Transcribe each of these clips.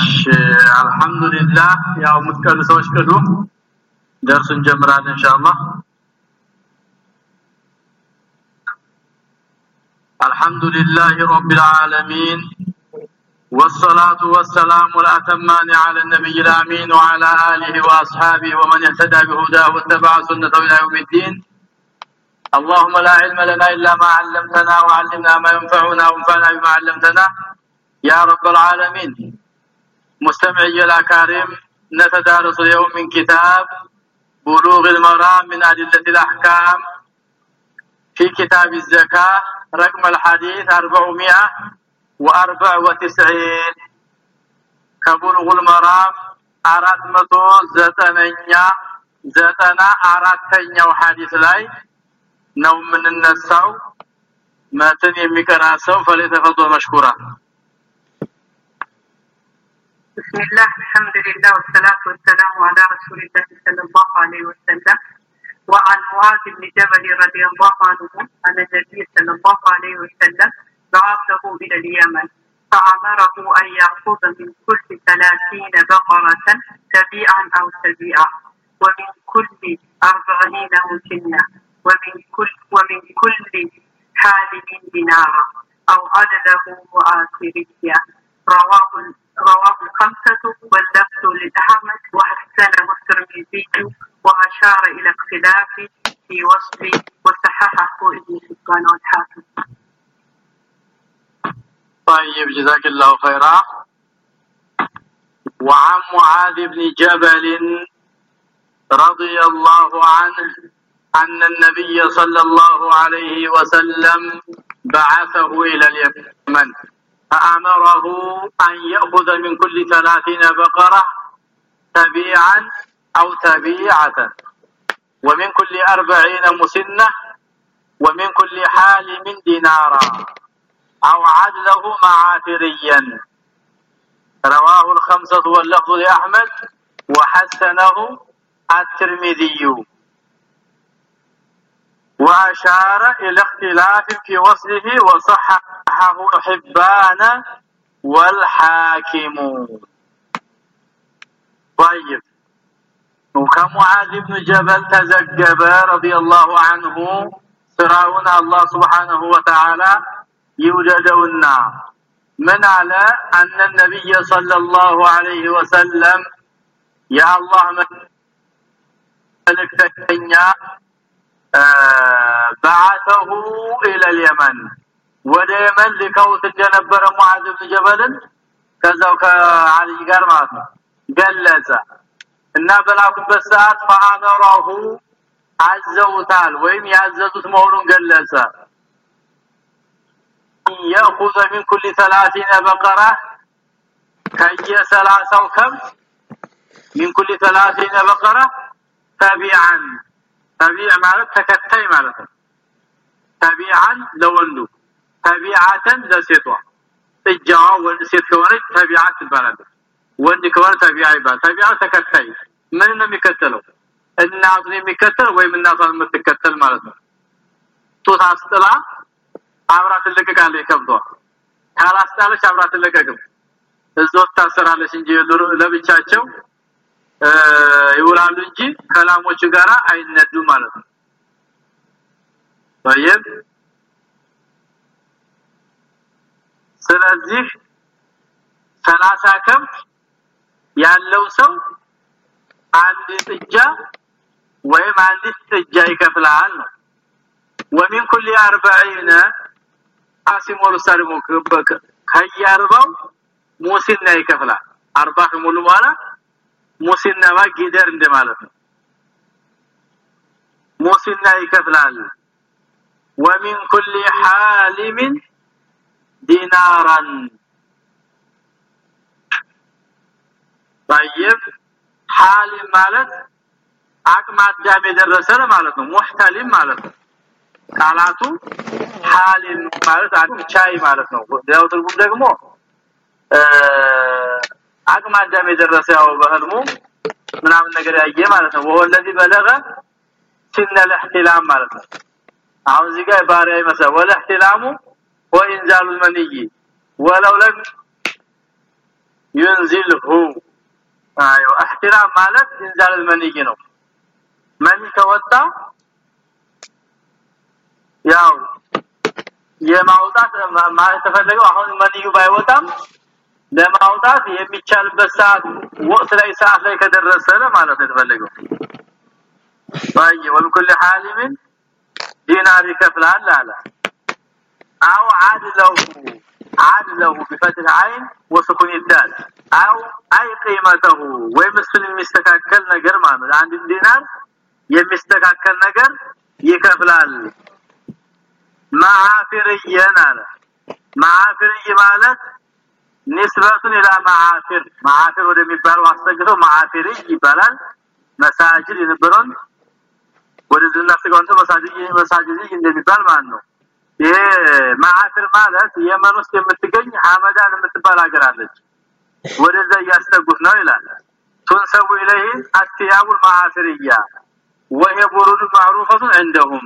እሺ አልহামዱሊላህ ያው ምትቀሉ ሰዎች ቀዱ درس እንጀምራለን ኢንሻአላህ። الحمد لله رب العالمين والصلاة والسلام الأتمان على النبي الأمين وعلى آله وأصحابه ومن اهتدى بهداه واتبع سنته إلى يوم الدين اللهم لا علم لنا إلا ما علمتنا وعلمنا ما ينفعنا وانفعنا بما علمتنا يا رب العالمين مستمعي الأكارم نتدارس اليوم من كتاب بلوغ المرام من أدلة الأحكام. في كتاب الزكاة رقم الحديث 494 كبلغ المرام 409 تنيا وحديث لاي نوم من የምንነሳው ما تنيا ሰው فليتفضل مشكورا. بسم الله الحمد لله والصلاة والسلام على رسول الله صلى الله عليه وسلم وعن معاذ بن جبل رضي الله عنه أن النبي صلى الله عليه وسلم بعثه إلى اليمن فأمره أن يأخذ من كل ثلاثين بقرة تبيعا أو تبيعا ومن كل أربعين مسنة ومن كل ومن كل حالم دينارا أو عدده وآخرية رواه رواه الخمسة واللفظ لأحمد وحسنه الترمذي وأشار إلى اختلاف في وصف وصححه ابن حبان والحاكم طيب جزاك الله خيرا. وعن معاذ بن جبل رضي الله عنه أن النبي صلى الله عليه وسلم بعثه إلى اليمن. فأمره أن يأخذ من كل ثلاثين بقرة تبيعا أو تبيعة ومن كل أربعين مسنة ومن كل حال من دينارا أو عدله معافريا. رواه الخمسة واللفظ لأحمد وحسنه الترمذي. وأشار إلى اختلاف في وصله وصححه حبان والحاكم. طيب. وكمعاذ بن جبل تزجب رضي الله عنه؟ سراون الله سبحانه وتعالى يوجدنا من على أن النبي صلى الله عليه وسلم يا الله ملكتنيا بعثه الى اليمن ወደ የመን ልከውት እንደነበረ ሙዓዝ ብን ጀበልን ከዛው ከአሊ ጋር ማለት ነው ገለጸ እና በላኩበት ሰዓት ፈአመራሁ አዘውታል ወይም ያዘዙት መሆኑን ገለጸ ياخذ من كل 30 بقره كي 30 كبش من كل 30 بقره تبيعا ታቢዕ ማለት ተከታይ ማለት ነው። ታቢዓን ለወንዱ ታቢዓተን ለሴቷ። ጥጃዋ ወንድ ሴት ከሆነች ታቢዓ ትባላለች። ወንድ ከሆነ ታቢዓ ይባላል። ታቢዓ ተከታይ ምን ነው የሚከተለው? እናቱን የሚከተል ወይም እናቷን የምትከተል ማለት ነው። ጡት አስጥላ አብራ ትለቀቃለች ከብቷ ካላስጣለች አብራ ትለቀቅም። እዛው ታሰራለች እንጂ ለብቻቸው ይውላሉ እንጂ ከላሞቹ ጋራ አይነዱ ማለት ነው طيب ስለዚህ 30 ከብት ያለው ሰው አንድ ጥጃ ወይም አንድ ጥጃ ይከፍላል ነው ومن كل 40 አሲሞሉ ሰልሙ ከያርባው ሙሲና ይከፍላል 40 ሙሉ በኋላ ሙሲና ማጊደር እንደማለት ነው ሙሲና ይከፍላል ومن كل حالم دينارا طيب حالم ማለት አቅመ አዳም የደረሰ ማለት ነው ሙህተሊም ማለት ነው ቃላቱ ሐሊም ማለት አጥቻይ ማለት ነው ያው ትርጉም ደግሞ አቅመ አዳም የደረሰ ያው በህልሙ ምናምን ነገር ያየ ማለት ነው ወለዚ በለገ ሲነ الاحتلام ማለት ነው አሁን እዚህ ጋር ባሪያ ይመስላል ወለ احتلام وانزال المني ولو لم انزله ايوه احترام ማለት انزال المني ነው መኒ ከወጣ ያው የማውጣት ማለት ተፈለገው አሁን መንዩ ባይወጣም ለማውጣት የሚቻልበት ሰዓት ወቅት ላይ ሰዓት ላይ ከደረሰ ማለት ነው የተፈለገው ባይ ወልኩል حالم ዲናር ይከፍላል አለ አው عادله عادله بفتح عين وسكون الدال او اي قيمته ويمثل የሚስተካከል ነገር ማለት አንድ ዲናር የሚስተካከል ነገር ይከፍላል ማዓፍርየን አለ ማዓፍርይ ማለት ንስበቱን ኢላ ማዓፍር ማዓፍር ወደሚባለው አስተግተው ማዓፍርይ ይባላል መሳጅድ የነበረውን ወደ ዝና ስጋንተ መሳጅድ መሳጅድ እንደሚባል ማለት ነው ይሄ ማዓፍር ማለት የመን ውስጥ የምትገኝ ሐመዳን የምትባል ሀገር አለች ወደዛ እያስተጉት ነው ይላል تنسب إليه الثياب المعافرية وهي برود معروفة عندهم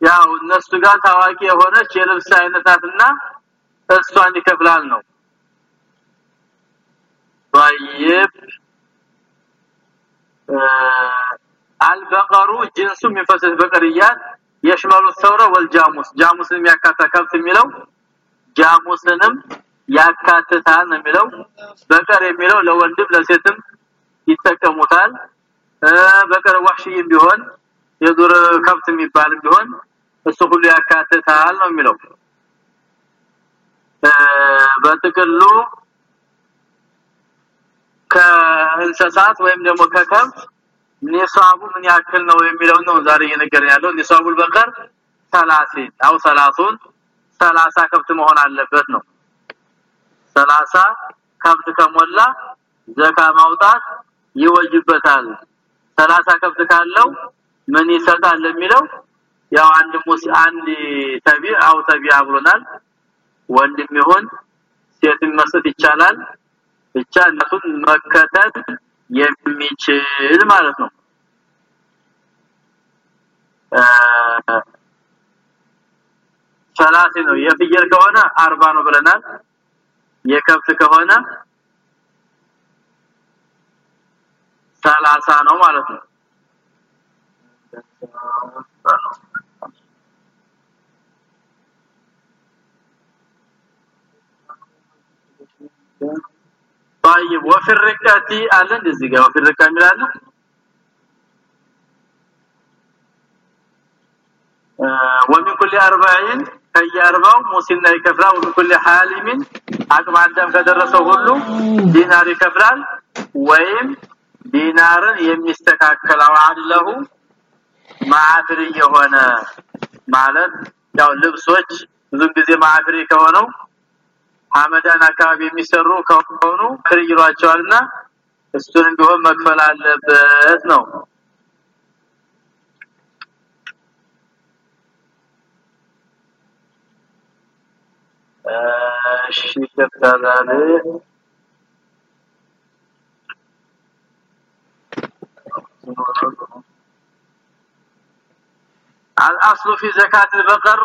ያው እነሱ ጋር ታዋቂ የሆነች የልብስ አይነታትና እሷን ይከፍላል ነው طيب አልበቀሩ ጅንሱ የሚፈሰስ በቀርያት የሽመሉ ሰውረ ወልጃሙስ ጃሙስን የሚያካታ ከብት የሚለው ጃሙስንም ያካትታል ነው የሚለው በቀር የሚለው ለወንድም ለሴትም ይጠቀሙታል በቀር ወህሽይም ቢሆን የዱር ከብት የሚባል ቢሆን እሱ ሁሉ ያካትታል ነው የሚለው በጥቅሉ ከእንስሳት ወይም ደግሞ ከከብት ኒሳቡ ምን ያክል ነው የሚለው ነው ዛሬ እየነገርን ያለው። ኒሳቡል በቀር 30 አው 30 30 ከብት መሆን አለበት ነው። 30 ከብት ከሞላ ዘካ ማውጣት ይወጅበታል። 30 ከብት ካለው ምን ይሰጣል የሚለው ያው አንድ ሙስ አንድ ተቢዕ አው ተቢዓ ብሎናል ወንድም ይሁን ሴትም መስጠት ይቻላል። ብቻ እነሱን መከተል የሚችል ማለት ነው። ሰላሴ ነው። የፍየል ከሆነ 40 ነው ብለናል። የከብት ከሆነ 30 ነው ማለት ነው طيب وفي الركعه አለ እንደዚህ ጋር وفي الركعه የሚላለ ومن كل 40 ከየአርባው ሙሲና ይከፍላል ومن كل حالم አቅመ አዳም ከደረሰው ሁሉ ዲናር ይከፍላል ወይም ዲናርን የሚስተካከለው አለሁ ማዕፍሪ የሆነ ማለት ያው ልብሶች ብዙ ጊዜ ማዕፍሪ ከሆነው ሐመዳን አካባቢ የሚሰሩ ከሆኑ ክርይሯቸዋልና እሱን ቢሆን መክፈል አለበት ነው እሺ ተፈራለ الاصل في زكاه البقر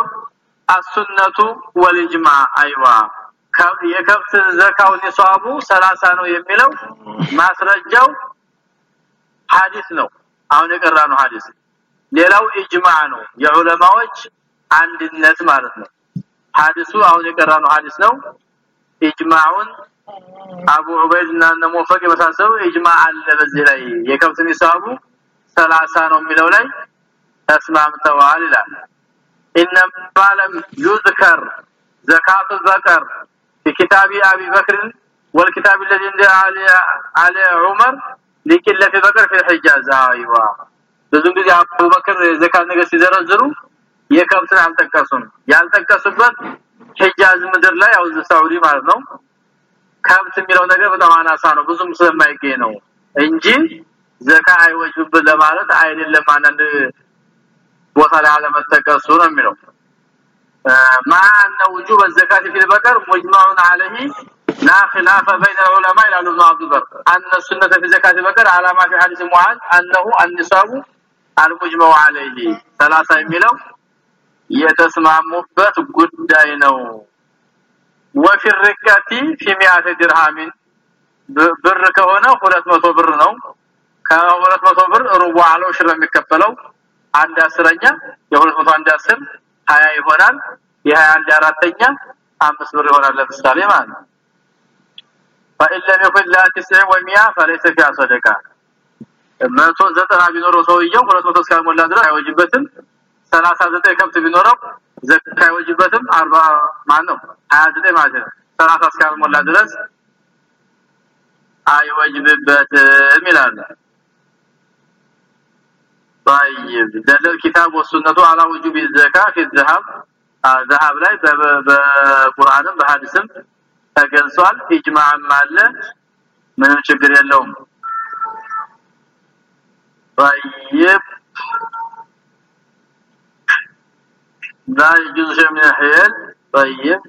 السنه والاجماع ايوه የከብት ዘካው ኒሷቡ 30 ነው የሚለው ማስረጃው ሐዲስ ነው። አሁን የቀራ ነው ሐዲስ ሌላው ኢጅማዕ ነው። የዑለማዎች አንድነት ማለት ነው። ሐዲሱ አሁን የቀራነው ሐዲስ ነው። ኢጅማዑን አቡ ዑበይድና ሙወፈቅ የመሳሰሉ ኢጅማዕ አለ በዚህ ላይ። የከብት ኒሷቡ 30 ነው የሚለው ላይ ተስማምተዋል ይላል። ኢነማ ለም ዩዝከር ዘካቱ ዘከር في كتاب ابي بكر والكتاب الذي عند علي علي عمر لقله بكر في الحجاز ايوه ብዙ ጊዜ አቡበክር ዘካት ነገር ሲዘረዝሩ የከብትን አልጠቀሱም ያልጠቀሱበት ሂጃዝ ምድር ላይ ያው ሳውዲ ማለት ነው ከብት የሚለው ነገር በጣም አናሳ ነው ብዙም ስለማይገኝ ነው እንጂ ዘካ አይወጅብን ለማለት አይደለም አንድ ቦታ ላይ አለመጠቀሱ ነው የሚለው مع ان وجوب الزكاه في البقر مجمع عليه لا خلاف بين العلماء الى ابن عبد البر ان السنه في زكاه البقر على ما في حديث معاذ انه النصاب المجمع عليه ثلاثه የሚለው የተስማሙበት ጉዳይ ነው وفي الركعه في 100 درهم ብር ከሆነ 200 ብር ነው ከ200 ብር ሩቡ አለው ሽር የሚከፈለው አንድ አስረኛ የ200 አንድ አስር 20 ይሆናል የ21 አራተኛ 5 ብር ይሆናል ለምሳሌ ማለት ነው فإن لم يكن لا 90 و100 فليس فيها صدقه መቶ ዘጠና ቢኖረው ሰውየው 200 እስካልሞላ ድረስ አይወጅበትም 39 ከብት ቢኖረው ዘካ አይወጅበትም 40 ማን ነው 29 ማለት ነው 30 እስካልሞላ ድረስ አይወጅብበትም ይላል طيب دل الكتاب والسنه على وجوب الزكاه في الذهب ذهب ላይ በቁርአንም በሐዲስም ተገልጿል ኢጅማዕም አለ ምንም ችግር የለውም طيب لا يجوز شيء من الحيل طيب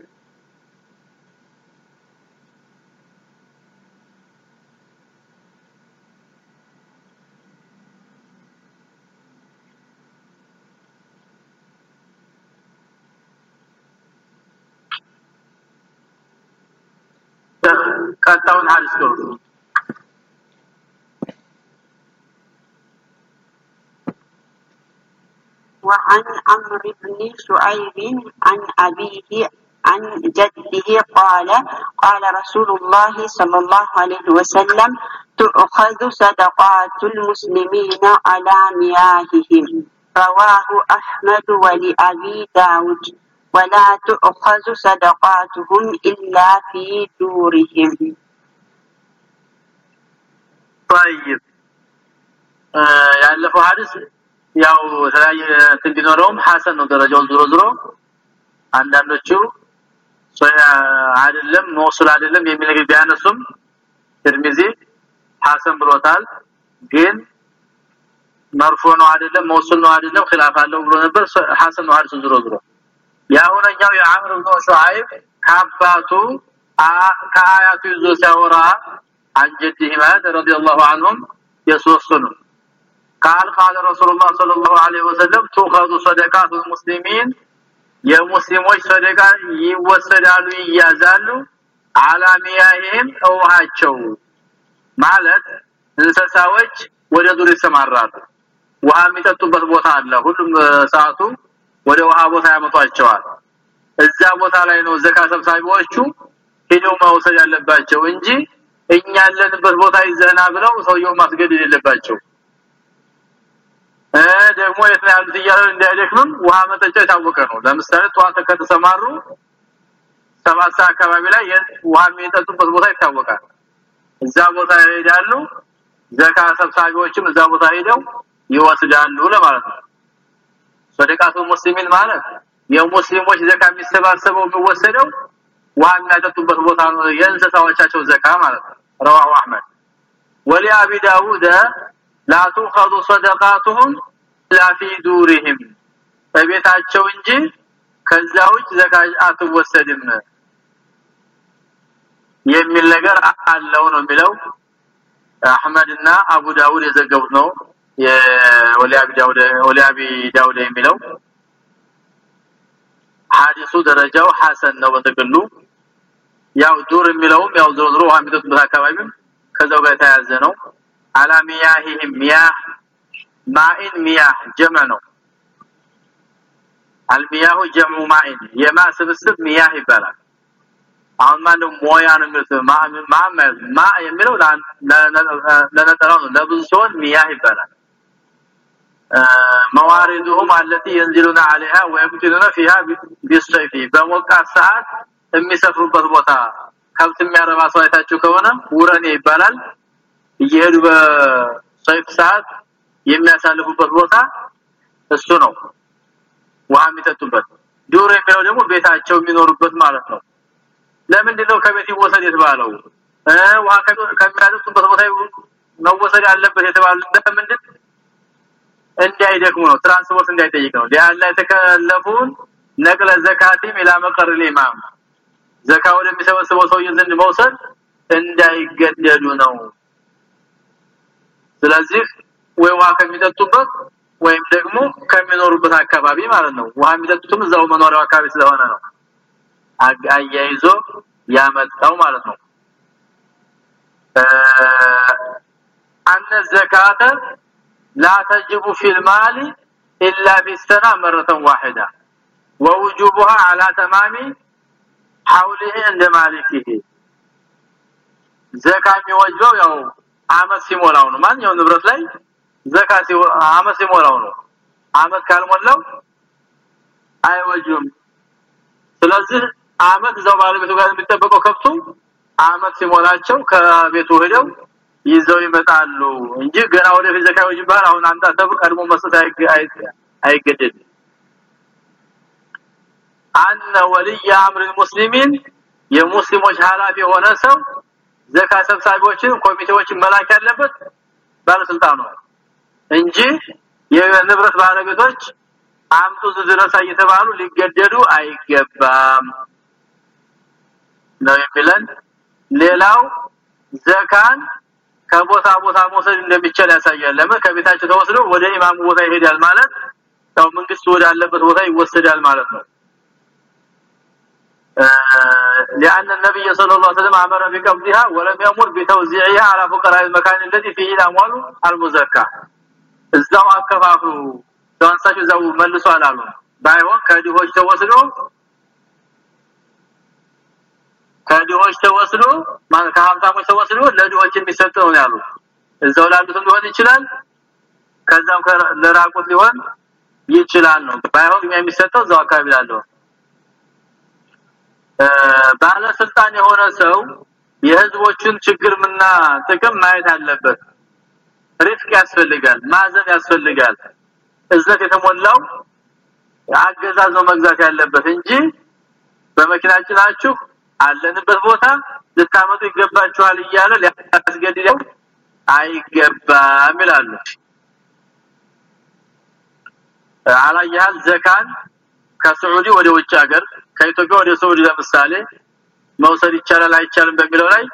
وعن عمرو بن شعيب عن أبيه عن جده قال قال رسول الله صلى الله عليه وسلم تؤخذ صدقات المسلمين على مياههم. رواه أحمد ولأبي داود. ولا تؤخذ صدقاتهم إلا في دورهم طيب ያለፈው ሐዲስ ያው ተለያየ ትንቢኖረውም ሐሰን ነው ደረጃው ዝሮ ዝሮ አንዳንዶቹ ሶያ አይደለም መውሱል አይደለም የሚል ነገር ቢያነሱም ትርሚዚ ሐሰን ብሎታል ግን መርፎ ነው አይደለም መውሱል ነው አይደለም ኺላፍ አለው ብሎ ነበር ሐሰን ነው ሐዲሱ ዝሮ ዝሮ ያሁነኛው የአምር ብኑ ሹዓይብ ከአባቱ ከአያቱ ይዞ ሲያወራ አንጀዲህ ማለት ረዲየላሁ ዐንሁም የሶስቱ ነው قال قال رسول الله صلى الله عليه وسلم تؤخذ صدقات المسلمين የሙስሊሞች ሰደቃ ይወሰዳሉ ይያዛሉ አላሚያህም ውሃቸው ማለት እንስሳዎች ወደ ዱር ይሰማራሉ ውሃ የሚጠጡበት ቦታ አለ ሁሉም ሰዓቱ ወደ ውሃ ቦታ ያመጧቸዋል። እዛ ቦታ ላይ ነው ዘካ ሰብሳቢዎቹ ሄደው መውሰድ ያለባቸው እንጂ እኛ ያለንበት ቦታ ይዘና ብለው ሰውየው ማስገደድ የለባቸው። ደግሞ የት ነው ያሉት እያሉ እንዳይደክምም ውሃ መጠጫ የታወቀ ነው። ለምሳሌ ጠዋት ከተሰማሩ ሰባት አካባቢ ላይ ውሃ የሚጠጡበት ቦታ ይታወቃል። እዛ ቦታ ይሄዳሉ። ዘካ ሰብሳቢዎችም እዛ ቦታ ሄደው ይወስዳሉ ለማለት ነው ሰደቃቱ ሙስሊሚን ማለት የሙስሊሞች ዘካ የሚሰባሰበው የሚወሰደው ውሃ የሚያጠጡበት ቦታ ነው የእንስሳዎቻቸው ዘካ ማለት ነው رواه احمد ولابي داود لا تؤخذ صدقاتهم لا في دورهم በቤታቸው እንጂ ከዛ ውጭ ዘካ አትወሰድም የሚል ነገር አለው ነው የሚለው አህመድና አቡ ዳውድ የዘገቡት ነው የወሊያቢ ዳውድ ወሊያቢ ዳውድ የሚለው ሐዲሱ ደረጃው ሐሰን ነው በተገሉ ያው ዱር የሚለውም ያው ዝሮ ዝሮ ውሃ የሚጠጡበት አካባቢም ከዛው ጋር የተያያዘ ነው። አላሚያሂም ሚያህ ማኢን ሚያህ ጀመ ነው። አልሚያሁ ጀሙ ማኢን የማ ስብስብ ሚያህ ይባላል። አሁን ማንም ሞያ ነው የሚሉት? ማ ማ የሚለው ለነጠራው ነው። ለብዙ ሲሆን ሚያህ ይባላል መዋሪዱሁም التي ينزلون عليها ويقتلون فيها بالسيف በሞቃት ሰዓት የሚሰፍሩበት ቦታ ከብት የሚያረባ ሰው አይታችሁ ከሆነ ውረኔ ይባላል እየሄዱ በሰይፍ ሰዓት የሚያሳልፉበት ቦታ እሱ ነው ውሃ የሚጠጡበት ዱር የሚለው ደግሞ ቤታቸው የሚኖሩበት ማለት ነው ለምንድን ነው ከቤት ይወሰድ የተባለው ውሃ ከሚያጠጡበት ቦታ መወሰድ ያለበት የተባለው ለምንድን እንዳይደክሙ ነው። ትራንስፖርት እንዳይጠይቅ ነው። ለያላ የተከለፉን ነቅለ ዘካቲም ኢላ መቀር ኢማም። ዘካው ለሚሰበስበው ሰውዬ ዘንድ መውሰድ እንዳይገደዱ ነው። ስለዚህ ወይ ውሃ ከሚጠጡበት ወይም ደግሞ ከሚኖሩበት አካባቢ ማለት ነው። ውሃ የሚጠጡትም እዛው መኖሪያው አካባቢ ስለሆነ ነው። አያይዞ ያመጣው ማለት ነው። አነ ዘካተ لا تجب في المال إلا في السنة مرة واحدة ووجوبها على تمام حوله عند مالكه زكاة የሚወጅበው ያው አመት ሲሞላው ነው ማንኛው ንብረት ላይ ዘካት አመት ሲሞላው ነው አመት ካልሞላው አይወጅም ስለዚህ አመት እዛው ባለቤቱ ጋር የሚጠበቀው ከብቱ አመት ሲሞላቸው ከቤቱ ሄደው ይዘው ይመጣሉ እንጂ ገና ወደ ዘካ ይወጅባል አሁን አንተ ተብ ቀድሞ መስጠት አይገደድ አነ ወልይ አምር ሙስሊሚን የሙስሊሞች ሐላፊ የሆነ ሰው ዘካ ሰብሳቢዎችን ኮሚቴዎችን መላክ ያለበት ባለስልጣኑ እንጂ የንብረት ባለቤቶች አምጡ ድረስ እየተባሉ ሊገደዱ አይገባም ነው የሚለን። ሌላው ዘካን ከቦታ ቦታ መውሰድ እንደሚቻል ያሳያል ለምን ከቤታቸው ተወስዶ ወደ ኢማሙ ቦታ ይሄዳል ማለት ያው መንግስት ወዳለበት ቦታ ይወሰዳል ማለት ነው لأن النبي صلى الله عليه وسلم أمر بقبضها ولم يأمر بتوزيعها على فقراء المكان الذي فيه الأموال المزكاة እዛው አከፋፍሉ ዳንሳችሁ እዛው መልሶ አላሉ ባይሆን ከዲሆች ተወስዶ ከዲሆች ተወስዶ ከሀብታሞች ተወስዶ ለዲሆች የሚሰጠው ነው ያሉት። እዛው ላሉት ሊሆን ይችላል ከዛም ለራቁት ሊሆን ይችላል ነው። ባይሆን የሚሰጠው እዛው አካባቢ ላለው ባለስልጣን የሆነ ሰው የህዝቦችን ችግርና ጥቅም ማየት አለበት። ሪፍቅ ያስፈልጋል ማዘን ያስፈልጋል። እዝነት የተሞላው አገዛዝ ነው መግዛት ያለበት እንጂ በመኪናችናችሁ አለንበት ቦታ ልታመጡ ይገባችኋል እያለ ሊያስገድደው አይገባም ይላሉ አላያል ዘካን ከሳዑዲ ወደ ውጭ ሀገር ከኢትዮጵያ ወደ ሳዑዲ ለምሳሌ መውሰድ ይቻላል አይቻልም በሚለው ላይ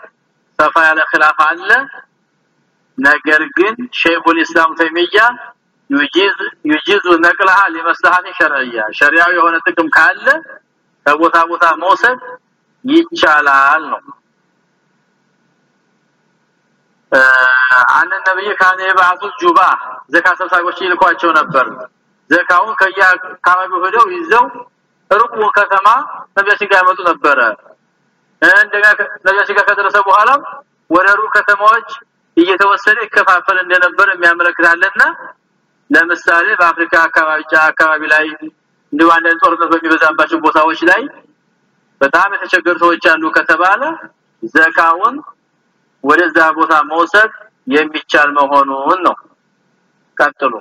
ሰፋ ያለ خلاف አለ ነገር ግን ሼኹል ኢስላም ተይሚያ يجيز يجيز نقلها لمصلحه شرعيه ሸሪዓዊ የሆነ ጥቅም ካለ ከቦታ ቦታ መውሰድ ይቻላል ነው። አን ነብይ ካነ ይባቱ ጁባ ዘካ ሰብሳቢዎች ይልኳቸው ነበር። ዘካውን ከየአካባቢው ሄደው ይዘው ሩቅ ከተማ ነብያችን ጋር ያመጡ ነበረ። እንደገና ነብያችን ጋር ከደረሰ በኋላ ወደ ሩቅ ከተማዎች እየተወሰደ ይከፋፈል እንደነበር የሚያመለክታልና ለምሳሌ በአፍሪካ አካባቢ አካባቢ ላይ እንዲሁ አንዳንድ ጦርነት በሚበዛባቸው ቦታዎች ላይ በጣም የተቸገሩ ሰዎች አሉ ከተባለ ዘካውን ወደዛ ቦታ መውሰድ የሚቻል መሆኑን ነው ቀጥሉ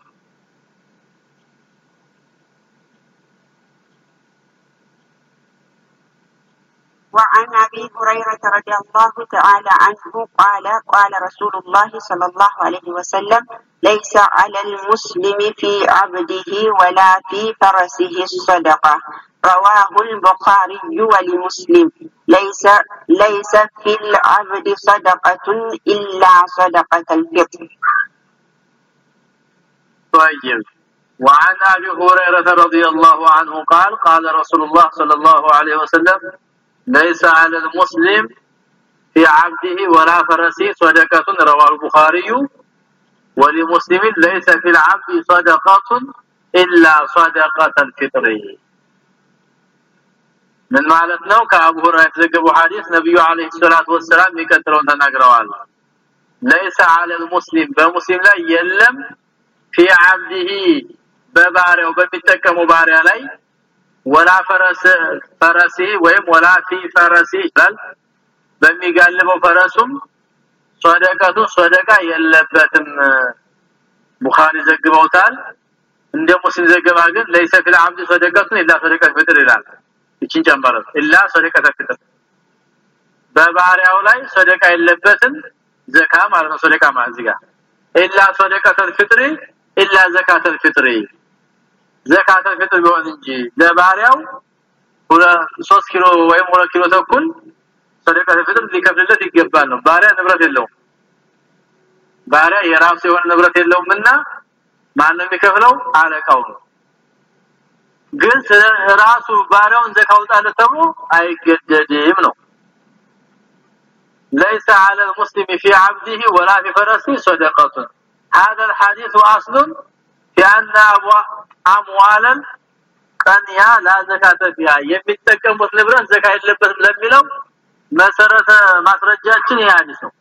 وعن ابي هريره رضي الله تعالى عنه قال قال رسول الله صلى الله عليه وسلم ليس على المسلم في عبده ولا في فرسه الصدقه رواه البخاري ولمسلم. ليس ليس في العبد صدقة إلا صدقة الفطر. طيب. وعن أبي هريرة رضي الله عنه قال قال رسول الله صلى الله عليه وسلم ليس على المسلم في عبده ولا فرسه صدقة رواه البخاري. ولمسلم ليس في العبد صدقة إلا صدقة الفطر. من ማለት ነው ከአቡ ሁረይራ የተዘገበው ሐዲስ ነብዩ አለይሂ ሰላቱ ወሰለም የሚከተለውን ተናግረዋል ليس على المسلم በሙስሊም ላይ የለም في عبده በባሪያው በሚጠቀመው ባሪያ ላይ ወላ ፈረስ ፈረሲ ወይም ወላ ፊ ፈረሲ ይላል በሚጋልበው ፈረሱም ሶደቀቱ ሶደቃ የለበትም ቡኻሪ ዘግበውታል እንደ ሙስሊም ዘገባ ግን ለይሰ ፊል አብድ ሶደቀቱ ኢላ ሶደቀት ፍጥር ይላል እቺን ጨምረ ኢላ ሶደቀት ፍጥር በባሪያው ላይ ሶደቃ የለበትም ዘካ ማለት ነው። ሶደቃ ማለት ኢላ ሶደቀት ፍጥሪ ኢላ ዘካተል ፍጥሪ። ዘካተል ፍጥር ቢሆን እንጂ ለባሪያው 3 ኪሎ ወይም 2 ኪሎ ተኩል ሰደቃተ ፍጥር ሊከፍልለት ይገባል ነው። ባሪያ ንብረት የለውም። ባሪያ የራሱ የሆነ ንብረት የለውምና ማን ነው የሚከፍለው? አለቃው ነው ግን ራሱ ባሪያውን ዘካ አውጣለት ተብሎ አይገደድም ነው ليس على المسلم في عبده ولا في فرسه صدقه هذا الحديث اصل في ان اموالا ቀንያ ላዘካተ ፊያ የሚጠቀሙት ንብረት ዘካ የለበትም ለሚለው መሰረተ ማስረጃችን ይሄ ሐዲስ ነው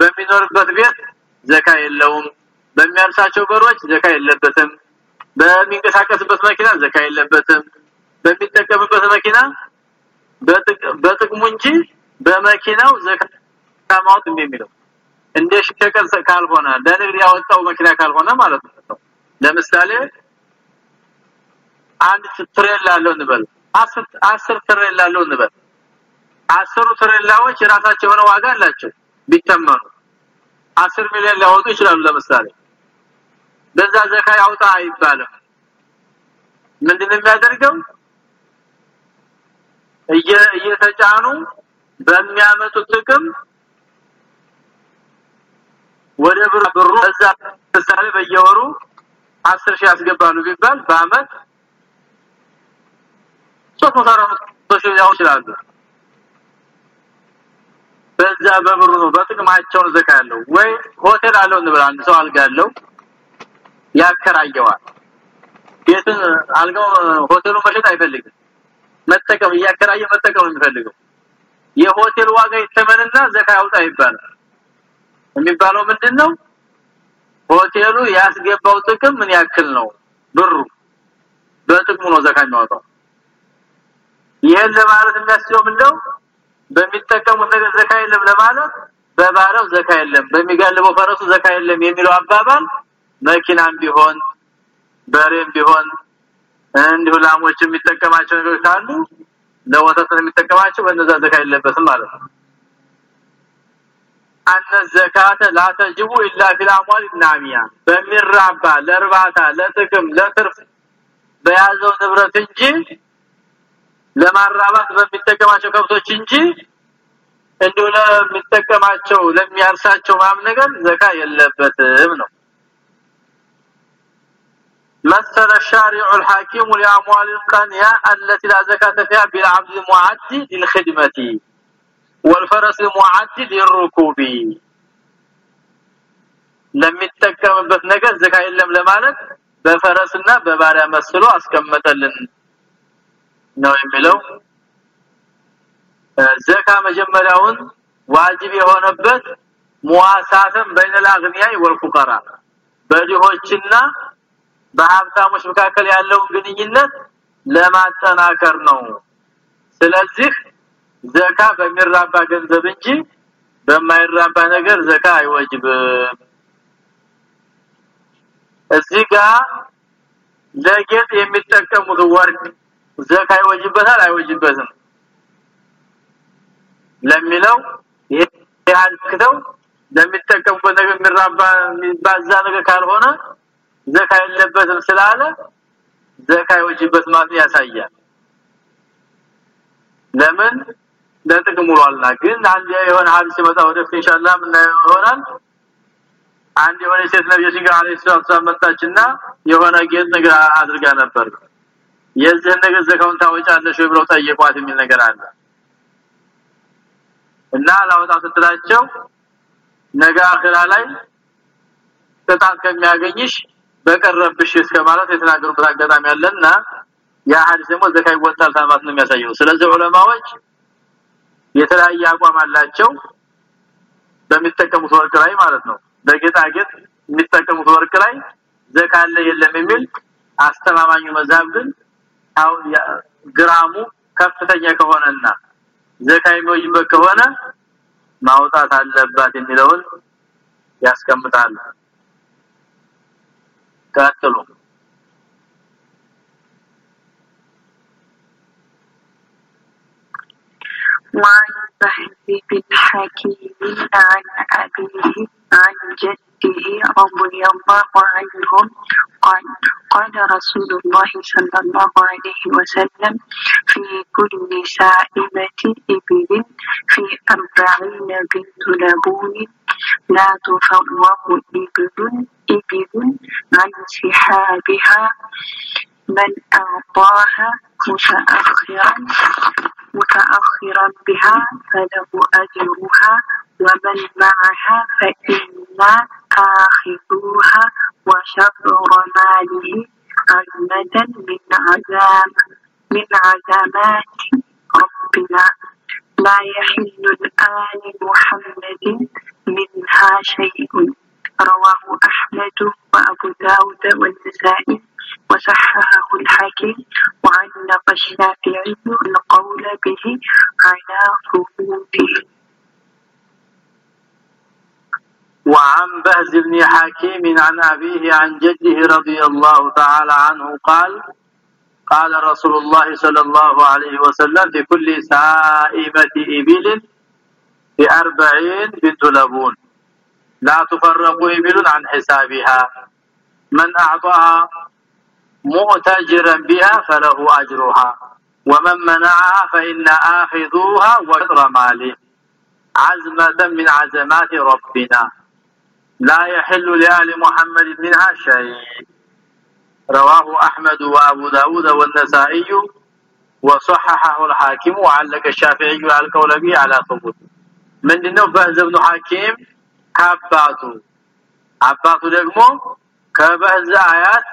በሚኖርበት ቤት ዘካ የለውም በሚያርሳቸው በሮች ዘካ የለበትም በሚንቀሳቀስበት መኪና ዘካ የለበትም። በሚጠቀምበት መኪና በጥቅሙ እንጂ በመኪናው ዘካ ማውጥ የሚለው። እንደ ሸቀል ካልሆነ ለንግድ ያወጣው መኪና ካልሆነ ማለት ነው። ለምሳሌ አንድ ትሬላ ያለው እንበል 10 10 ትሬላ ያለው እንበል። አስሩ ትሬላዎች የራሳቸው የሆነ ዋጋ አላቸው ቢተመኑ። 10 ሚሊዮን ሊያወጡ ይችላሉ ለምሳሌ በዛ ዘካ ያውጣ አይባልም ምንድነው የሚያደርገው? እየተጫኑ በሚያመጡት ጥቅም ወደ ብር ብሩ እዛ ምሳሌ በየወሩ 10 ሺህ ያስገባሉ ቢባል በአመት 340 ሺህ ያው ይችላሉ። በዛ በብሩ ነው በጥቅማቸው ዘካ ያለው። ወይ ሆቴል አለው እንበል አንድ ሰው አልጋ አለው ያከራየዋል። ቤትን አልጋው ሆቴሉ መሸጥ አይፈልግም። መጠቀም እያከራየ መጠቀም የሚፈልገው። የሆቴል ዋጋ ይተመንና ዘካ ያውጣ ይባላል። የሚባለው ምንድነው? ሆቴሉ ያስገባው ጥቅም ምን ያክል ነው? ብሩ በጥቅሙ ነው ዘካ የሚያወጣው። ይሄን ለማለት የሚያስችለው ምንድነው? በሚጠቀሙት ነገር ዘካ የለም ለማለት በባሪያው ዘካ የለም በሚጋልበው ፈረሱ ዘካ የለም የሚለው አባባል መኪናም ቢሆን በሬም ቢሆን እንዲሁ ላሞች የሚጠቀማቸው ነገሮች ካሉ ለወተት የሚጠቀማቸው በእነዛ ዘካ የለበትም ማለት ነው። አነ ዘካተ ላ ኢላ ፊል አምዋል ናሚያ በሚራባ ለእርባታ ለጥቅም ለትርፍ በያዘው ንብረት እንጂ ለማራባት በሚጠቀማቸው ከብቶች እንጂ እንዲሁ ለሚጠቀማቸው ለሚያርሳቸው ማም ነገር ዘካ የለበትም ነው مثل الشارع الحاكم لأموال القنية التي لا زكاة فيها بالعبد المعد للخدمة والفرس المعد للركوب ለሚጠቀምበት ነገር ዘካ የለም ለማለት በፈረስና በባሪያ መስሎ አስቀመጠልን ነው የሚለው ዘካ መጀመሪያውን ዋጅብ የሆነበት ሙዋሳተን በይነል አግኒያይ ወልፉቀራ በድሆችና በሀብታሞች መካከል ያለውን ግንኙነት ለማጠናከር ነው። ስለዚህ ዘካ በሚራባ ገንዘብ እንጂ በማይራባ ነገር ዘካ አይወጅብም እዚህ ጋር ለጌጥ የሚጠቀሙት ወርቅ ዘካ ይወጅበታል አይወጅበትም? ለሚለው ያልክተው ለሚጠቀሙበት ነገር የሚራባ የሚባዛ ነገር ካልሆነ ዘካ የለበትም ስላለ ዘካ ይወጅበት ማለት ያሳያል። ለምን? ለጥቅም ውሏልና ግን አንድ የሆነ ሐዲስ ይመጣ ወደፊት ኢንሻአላህ ምን ይሆናል። አንድ የሆነ ሴት ነብያችን ጋር አለይሂ ሰላም መጣችና የሆነ ጌጥ ነገር አድርጋ ነበር። የዚህን ነገር ዘካውን ታወጫለሽ ወይ ብለው ጠየቋት የሚል ነገር አለ። እና ላውጣ ስትላቸው ነገ አኺራ ላይ ቅጣት ከሚያገኝሽ በቀረብሽ እስከ ማለት የተናገሩበት አጋጣሚ አለና ያ ሐዲስ ደግሞ ዘካ ይወጣል ታማት ነው የሚያሳየው። ስለዚህ ዑለማዎች የተለያየ አቋም አላቸው። በሚጠቀሙት ወርቅ ላይ ማለት ነው። በጌጣጌጥ የሚጠቀሙት ወርቅ ላይ ዘካ አለ የለም የሚል አስተማማኙ መዛብ ግን ግራሙ ከፍተኛ ከሆነና ዘካ የሚወጅበት ከሆነ ማውጣት አለባት የሚለውን ያስቀምጣል Gátelo. وعن بهز بالحكيمين عن أبيه عن جده رضي الله عنهم قال قال رسول الله صلى الله عليه وسلم في كل سائمة إبل في أربعين بنت لبون لا تفرق إبل إبل عن سحابها من أعطاها متأخرا متأخرا بها فله أجرها ومن معها فإنا آخذوها وشطر ماله عزمة من عزام من عزمات ربنا. لا يحل الآن محمد منها شيء. رواه أحمد وأبو داود والنسائي وصححه الحاكم وعلق الشافعي القول به على ثبوته. وعن بهز بن حكيم عن أبيه عن جده رضي الله تعالى عنه قال قال رسول الله صلى الله عليه وسلم في كل سائمة إبل بأربعين بنت لبون لا تفرق إبل عن حسابها. من أعطاها مؤتجرا بها فله أجرها. ومن منعها فإن آخذوها وشطر ماله. عزمة من عزمات ربنا. لا يحل لآل محمد منها شيء. رواه أحمد وأبو داود والنسائي. وصححه الحاكم وعلق الشافعي على الكولبي على ثبوت. من دنو بهز بن حكيم كاباتو አባቱ ደግሞ ከበህዝ አያት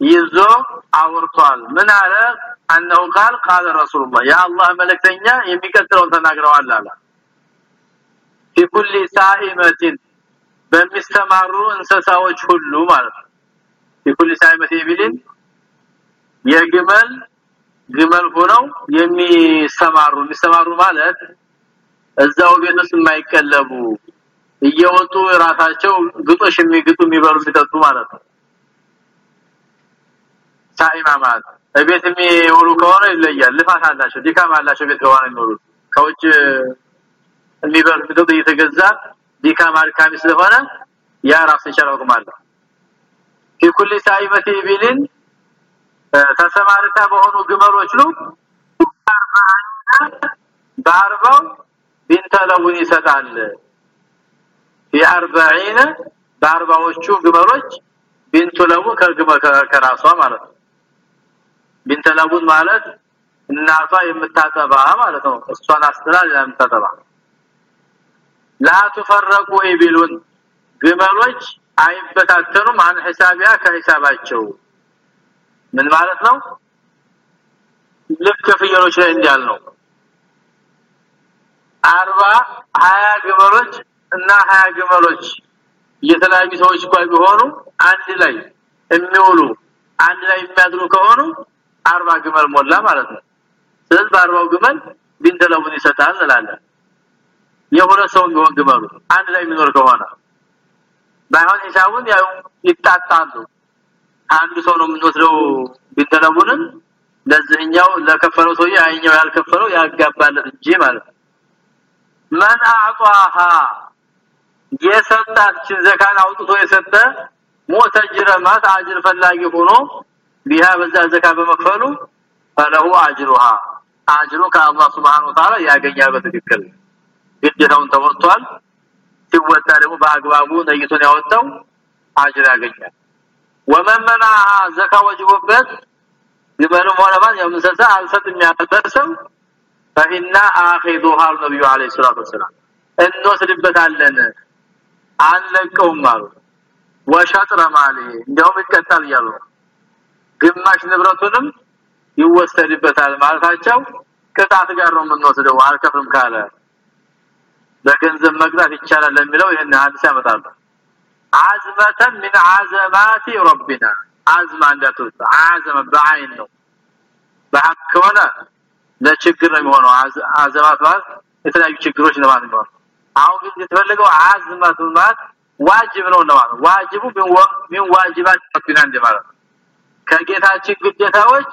ይዞ አውርቷል ምን አለ አንነው ቃል ቃል ረሱላህ ያ አላህ መልእክተኛ የሚቀጥለውን ተናግረዋል አለ في كل سائمة በሚስተማሩ እንስሳዎች ሁሉ ማለት ነው في كل سائمة ይብልን የግመል ግመል ሆነው የሚሰማሩ የሚሰማሩ ማለት እዛው ቤት ውስጥ የማይቀለቡ እየወጡ ራሳቸው ግጦሽ የሚግጡ የሚበሉ የሚጠጡ ማለት ነው ሳይማ ማለት እቤት የሚውሉ ከሆነ ይለያል ልፋት አላቸው ድካም አላቸው ቤት ከሆነ የሚውሉ ከውጭ የሚበሉ የሚጠጡ እየተገዛ ድካም አድካሚ ስለሆነ ያ ራሱ ይቻላል ማለት في كل سائمة إبل ተሰማርታ በሆኑ ግመሎች ነው በአርባው ቢንተ ለቡን ይሰጣል። የአርባዒነ በአርባዎቹ ግመሎች ቢንቱ ለቡ ከግመ ከራሷ ማለት ነው። ቢንተ ማለት እናቷ የምታጠባ ማለት ነው። እሷን አስተላል የምታጠባ። ላ ተፈረቁ ይብሉን ግመሎች አይበታተኑም አን ሒሳቢያ ከሒሳባቸው። ምን ማለት ነው? ልክ ፍየሎች ላይ እንዲያል ነው 40 20 ግመሎች እና 20 ግመሎች የተለያዩ ሰዎች እንኳን ቢሆኑ አንድ ላይ የሚውሉ አንድ ላይ የሚያድሩ ከሆኑ 40 ግመል ሞላ ማለት ነው። ስለዚህ በአርባው ግመል ቢንተለቡን ይሰጣል እንላለን። የሁለት ሰው ቢሆን ግመሉ አንድ ላይ የሚኖር ከሆነ ባይሆን ሂሳቡን ያው ይጣጣሉ። አንዱ ሰው ነው የምንወስደው ቢንተለቡንን ለዚህኛው ለከፈለው ሰው ያኛው ያልከፈለው ያጋባለት እንጂ ማለት ነው ማን አዕጣሃ የሰጣችን ዘካን አውጥቶ የሰጠ ሙተጅረ ማት አጅር ፈላጊ ሆኖ ቢያ በዛ ዘካ በመክፈሉ ፈለሁ አጅሩሃ። አጅሩ ከአላህ Subhanahu Wa ያገኛል በትክክል። ግዴታውን ተወጥቷል። ሲወጣ ደግሞ በአግባቡ ነይቶን ያወጣው አጅር ያገኛል። ወመን መናዓ ዘካ ወጅቦበት ይበሉም ሆነ ማን የምንሰሳ አልሰጥም ያልበሰው ፈኢና አኺዱሃ ነብዩ አለይሂ ሰላቱ ወሰላም እንወስድበታለን አንለቀውም አሉ ወሸጥረ ማሊ እንደውም ይቀጣል እያሉ ግማሽ ንብረቱንም ይወሰድበታል ማለታቸው ቅጣት ጋር ነው የምንወስደው አልከፍልም ካለ በገንዘብ መግዛት ይቻላል ለሚለው ይሄን ሐዲስ ያመጣሉ አዝመተን من عزمات ربنا አዝማ እንዳትወጣ አዝመ በአይን ነው በሐቅ ሆነ ለችግር ነው የሚሆነው አዘማት ማለት የተለያዩ ችግሮች ለማለት ነው አሁን ግን የተፈለገው አዝመቱ ማለት ዋጅብ ነው ነው ዋጅቡ ምን ዋጅባት ረብና እንደማለት ከጌታችን ግዴታዎች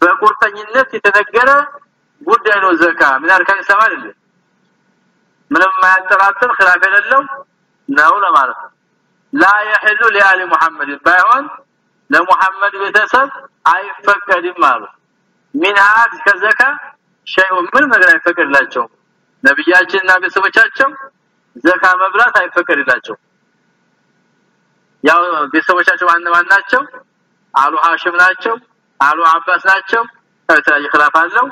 በቁርጠኝነት የተነገረ ጉዳይ ነው ዘካ ምን አርካን ይሰማል እንዴ ምንም ማያጠራጥር خلاف የሌለው ነው ለማለት ነው لا يحل لآل محمد ባይሆን ለሙሐመድ ቤተሰብ አይፈቀድም ማለት منها ከዘካ ሸይኡን ምን ነገር አይፈቀድላቸው ነብያችንና ቤተሰቦቻቸው ዘካ መብላት አይፈቀድላቸው ያው ቤተሰቦቻቸው ማን ማን ናቸው? አሉ ሐሽም ናቸው አሉ አባስ ናቸው። ከተለያየ خلاف አለው።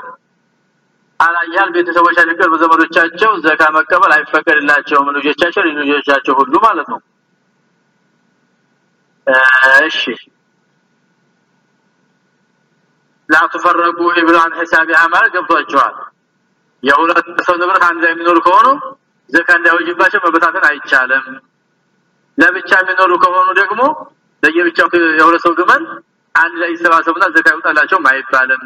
አላያል ቤተሰቦቻቸው ቅርብ ዘመዶቻቸው ዘካ መቀበል አይፈቀድላቸውም ልጆቻቸው ልጆቻቸው ሁሉ ማለት ነው። እሺ። لا تفرقوا ابن حساب اعمال ገብቷቸዋል የሁለት ሰው ንብረት አንድ ላይ የሚኖሩ ከሆኑ ዘካ እንዳይወጅባቸው መበታተን አይቻልም ለብቻ የሚኖሩ ከሆኑ ደግሞ ለየብቻው የሁለት ሰው ግመል አንድ ላይ ይሰባሰቡና ዘካ ይወጣላቸው አይባልም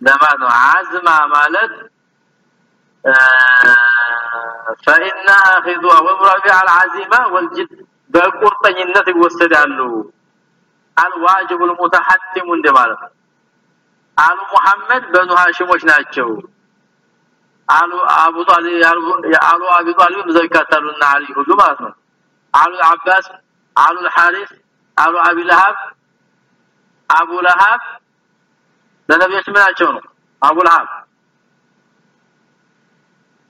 ለማለት ነው አዝማ ማለት فإن أخذوا ومراد على العزيمة والجد በቁርጠኝነት ይወሰዳሉ الواجب المتحتم እንደማለት አሉ ሙሐመድ በኑ ሐሽሞች ናቸው አሉ አቡ ጣሊብ አሉ አቡ ጣሊብ ዘካታሉና አሊ ሁሉ ማለት ነው አሉ አባስ አሉ الحارث አሉ አቢ ለሃብ አቡ ለሃብ ለነብያች ምናቸው ነው አቡ ለሃብ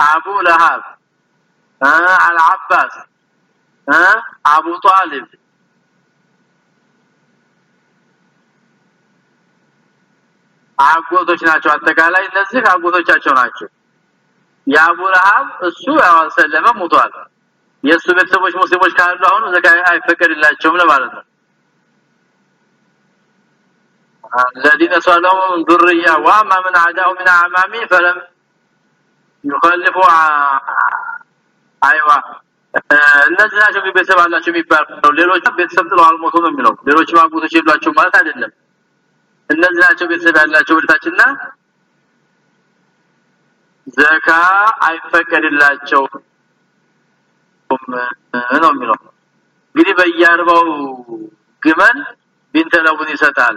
አቡ ለሃብ አልዓባስ አቡ ጣሊብ አጎቶች ናቸው አጠቃላይ እነዚህ አጎቶቻቸው ናቸው የአቡ ለሃብ እሱ ያሰለመ ሞቷል የሱ ቤተሰቦች ሙስሊሞች ካሉ አሁን ዘካ አይፈቀድላቸውም ለማለት ነው الذين صلوا ذرية وما من عداه من أعمامي فلم يخلفوا ايوه እነዚህ ናቸው ቤተሰብ አላቸው የሚባለው ሌሎች ቤተሰብ ጥለው አልሞቱ ነው የሚለው ሌሎች ማግቦቶች የሏቸው ማለት አይደለም እነዚህ ናቸው ቤተሰብ ያላቸው ወልታችንና ዘካ አይፈቀድላቸው ነው የሚለው እንግዲህ በየአርባው ግመል ቢንተለቡን ይሰጣል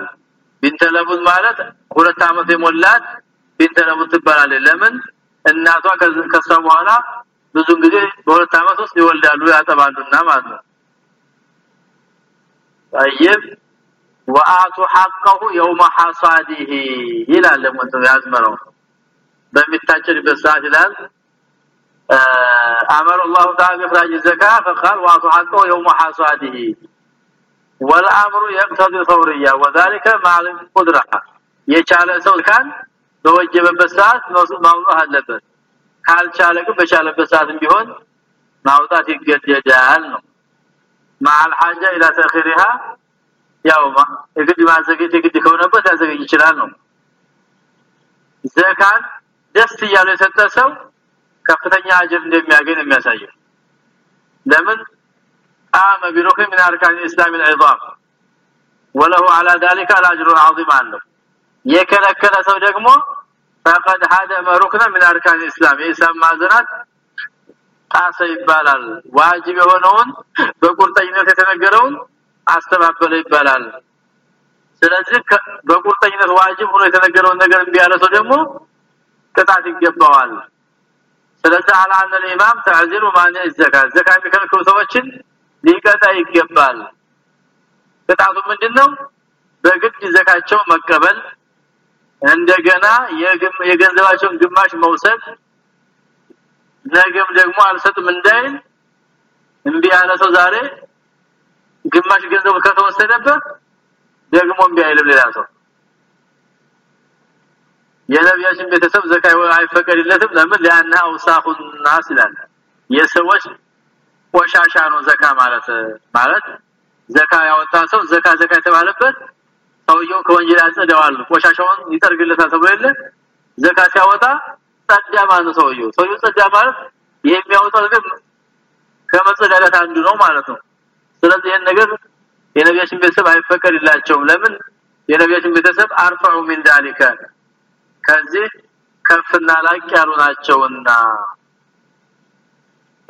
ቢንተለቡን ማለት ሁለት አመት የሞላት ቢንተለቡን ትባላለች ለምን እናቷ ከሷ በኋላ ብዙ ጊዜ በሁለት አመት ውስጥ ይወልዳሉ ያጠባሉና ማለት ነው طيب واتوا حقه يوم حصاده ይላል ለሞት ያዝመረው በሚታጨድበት ሰዓት ይላል امر الله تعالى باخراج الزكاه فقال واتوا حقه يوم حصاده والامر يقتضي الفوريه وذلك مع القدره የቻለ ሰው ካን በወጀበበት ሰዓት ማውጣት አለበት ካልቻለ ግን በቻለበት ሰዓትም ቢሆን ማውጣት ይገደዳል ነው مع الحاجه الى تاخيرها ያው የግድ ማዘግየት የግድ ከሆነበት ያዘገይ ይችላል ነው ዘካን ደስ እያለ የሰጠ ሰው ከፍተኛ አጅር እንደሚያገኝ የሚያሳየው ለምን قام بركن من اركان الاسلام العظام وله على ذلك الاجر العظيم عنه የከለከለ ሰው ደግሞ فقد هدم ركنا من اركان الاسلام የኢስላም ማዕዘናት ጣሰ ይባላል ዋጅብ የሆነውን በቁርጠኝነት የተነገረውን አስተባበለ ይባላል ስለዚህ በቁርጠኝነት ዋጅብ ሆኖ የተነገረውን ነገር እንዲያለ ሰው ደግሞ ቅጣት ይገባዋል ስለዚህ አላን الامام تعزير ማን الزكاه ዘካት የሚከለክሉ ሰዎችን ሊቀጣ ይገባል ቅጣቱ ምንድነው በግድ ዘካቸው መቀበል እንደገና የገንዘባቸውን ግማሽ መውሰድ ነገም ደግሞ አልሰጥም እንዳይል እንቢ ያለ ሰው ዛሬ ግማሽ ገንዘብ ከተወሰደበት ደግሞ እምቢ ሌላ ሰው። የነቢያችን ቤተሰብ ዘካ አይፈቀድለትም። ለምን? ለአና አውሳኹን ናስ ይላል። የሰዎች ቆሻሻ ነው ዘካ ማለት። ማለት ዘካ ያወጣ ሰው ዘካ ዘካ የተባለበት ሰውየው ከወንጀል ያጸደዋል። ቆሻሻውን ይጠርግለታል ተብሎ የለ? ዘካ ሲያወጣ ጸዳ ማለት ሰውየው። ሰውየው ጸዳ ማለት የሚያወጣው ግን ከመጸዳዳት አንዱ ነው ማለት ነው። ስለዚህ ይሄን ነገር የነቢያችን ቤተሰብ አይፈቀድላቸውም ለምን የነቢያችን ቤተሰብ አርፈዑ ሚን ذلك ከዚህ ከፍና ላቅ ያሉ ናቸውና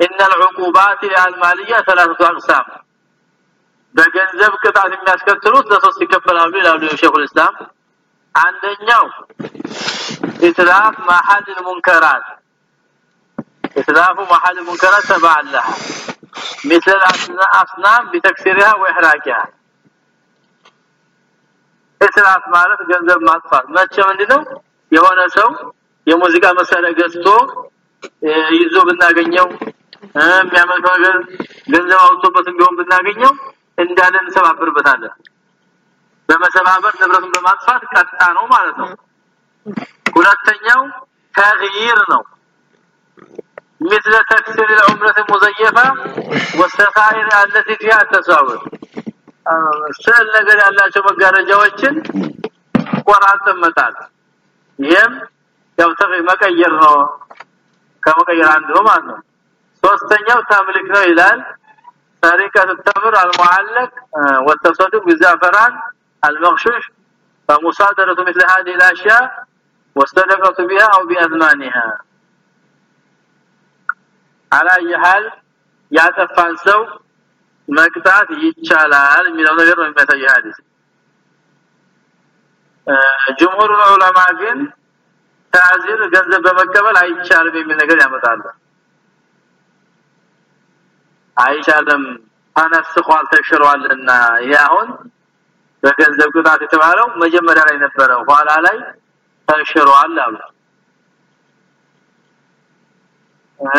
ان العقوبات الماليه ثلاثه اقسام በገንዘብ ቅጣት የሚያስከትሉት ለሶስት ይከፈላሉ ይላሉ ሼኹ الاسلام አንደኛው ኢትላፍ ማሐል المنكرات إتلاف محل المنكرات تبع لها مثل الأصنام بتكسيرها وإحراقها إتلاف ማለት ገንዘብ ማጥፋት መቼ ምንድነው የሆነ ሰው የሙዚቃ መሳሪያ ገዝቶ ይዞ ብናገኘው የሚያመልከው ነገር ገንዘብ አውጥቶበት ቢሆን ብናገኘው እንዳለ እንሰባብርበታለን በመሰባበር ንብረቱን በማጥፋት ቀጣ ነው ማለት ነው ሁለተኛው ተግይር ነው مثل تكسير العمرة المزيفة والسفائر التي فيها التساؤل ስዕል ነገር ያላቸው መጋረጃዎችን ቆራጥመታል ይህም ያው መቀየር ነው ከመቀየር አንዱ ነው ማለት ነው ሶስተኛው ተምልክ ነው ይላል طريقة التمر المعلق والتصدق بالزعفران المغشوش فمصادرة مثل هذه الأشياء والصدقة بها أو بأثمانها አላየሃል? ያጠፋን ሰው መቅጣት ይቻላል የሚለው ነገር ነው የሚያሳየው ሐዲስ። ጀምሁር ዑለማ ግን ታዚር ገንዘብ በመቀበል አይቻልም የሚል ነገር ያመጣሉ። አይቻልም ተነስቋል ተሽሯልና ያሁን በገንዘብ ቅጣት የተባለው መጀመሪያ ላይ ነበረ ኋላ ላይ ተሽሯል አሉ።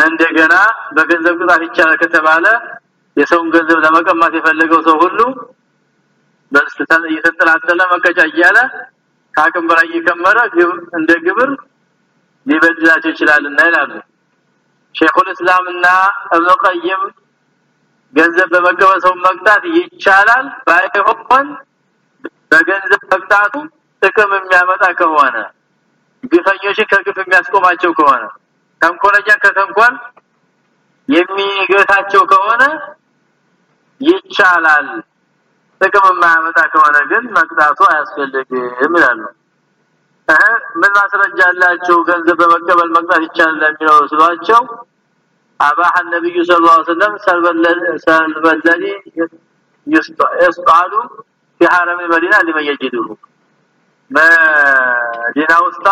እንደገና በገንዘብ ቅጣት ይቻላል ከተባለ የሰውን ገንዘብ ለመቀማት የፈለገው ሰው ሁሉ በስተን እየተንጠላጠለ መቀጫ እያለ ከአቅም በላይ እየከመረ እንደ ግብር ሊበድላቸው ይችላልና ይላሉ። ሼኹል እስላምና እብኑ ቀይም ገንዘብ በመቀበል ሰው መቅጣት ይቻላል ባይሆን በገንዘብ መቅጣቱ ጥቅም የሚያመጣ ከሆነ ግፈኞችን ከግፍ የሚያስቆማቸው ከሆነ ተንኮለኛ ከተንኮል የሚገታቸው ከሆነ ይቻላል ጥቅም የማያመጣ ከሆነ ግን መቅጣቱ አያስፈልግም ይላሉ ምን ማስረጃ አላቸው ገንዘብ በመቀበል መቅጣት ይቻላል የሚለው ስሏቸው አባህ النبي صلى الله عليه وسلم سلب الذي يصعد في حرم المدينة لمن يجده መዲና ውስጥ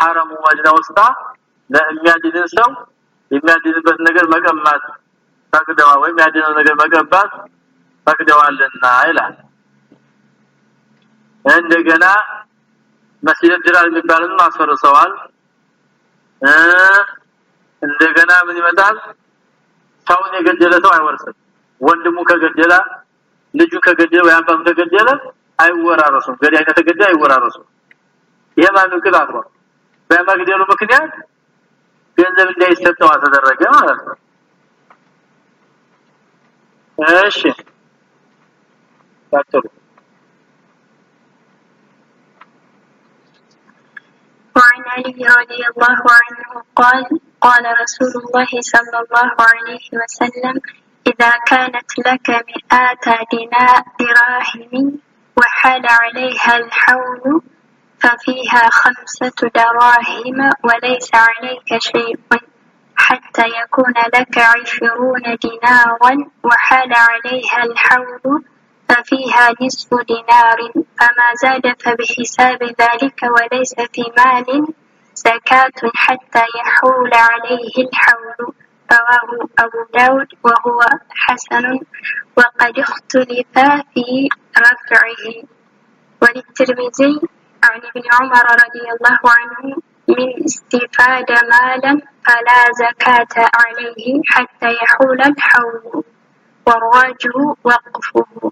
حرم መዲና ውስጥ ለሚያድን ሰው የሚያድንበት ነገር መቀማት ፈቅደዋ ወይም ያድነው ነገር መቀባት ፈቅደዋልና ይላል። እንደገና መስጊድ ድራል የሚባልን ማስፈርሰዋል እንደገና ምን ይመጣል? ሰውን የገደለ ሰው አይወርስም። ወንድሙ ከገደለ ልጁ ከገደለ ወይ አባቱ ከገደለ አይወራረሱም። ገዳይ ከተገደለ አይወራረሱም። ይሄ ማን ቅጣት ነው በመግደሉ ምክንያት ገንዘብ እንዳይሰጠው ተደረገ ማለት ነው እሺ ቀጥሉ وعن علي رضي الله عنه قال قال رسول الله صلى الله عليه وسلم إذا كانت لك مئات دراهم وحال عليها الحول ففيها خمسة دراهم وليس عليك شيء حتى يكون لك عشرون دينارا وحال عليها الحول ففيها نصف دينار. فما زاد فبحساب ذلك وليس في مال زكاة حتى يحول عليه الحول رواه أبو داود وهو حسن وقد اختلف في رفعه. وللترمذي عن ابن عمر رضي الله عنه من استفاد مالا فلا زكاة عليه حتى يحول الحول والراجع وقفه.